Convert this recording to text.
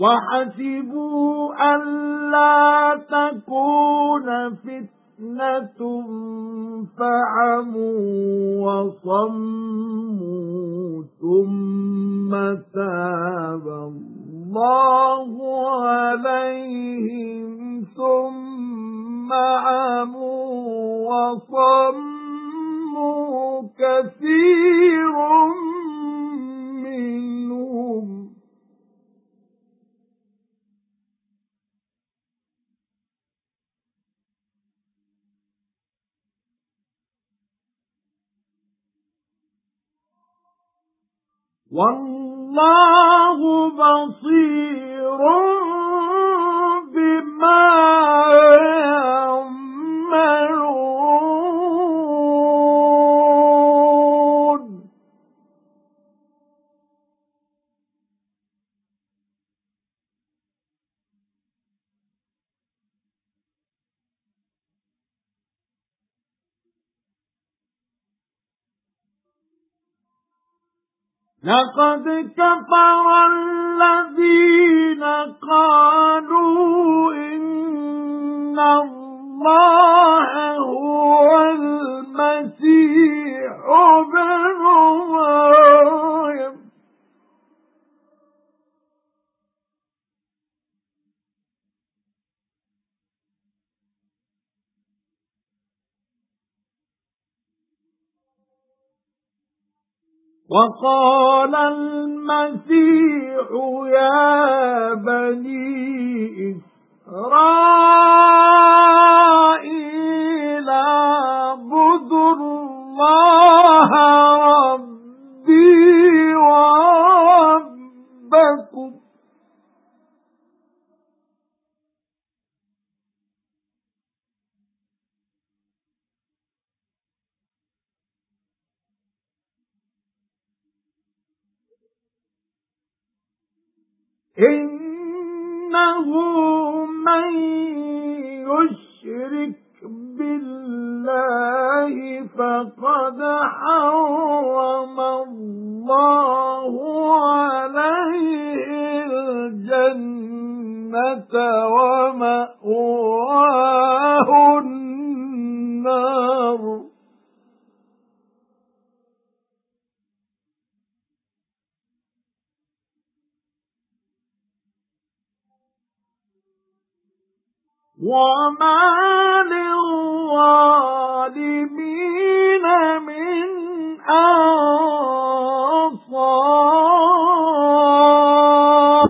وَحَسِبُوا أَلَّا تَكُونَ فِتْنَةٌ فَعَمُوا وَصَمُّوا ثُمَّ تَابَ اللَّهُ عَلَيْهِمْ ثُمَّ عَمُوا وَصَمُّوا كَثِيرٌ وَاللَّهُ بَصِيرٌ لَقَدْ كَفَرَ الَّذِينَ قَالُوا إِنَّ اللَّهَ هُوَ الْمَسِيحُ ابْنُ وَقَالَ الْمَسِيحُ يَا بَنِي إِنَّهُ مَن يُشْرِكْ بِاللَّهِ فَقَدْ حَرَّمَ اللَّهُ عَلَيْهِ الْجَنَّةَ وَمَأْوَاهُ. وَمَا لِلظَّالِمِينَ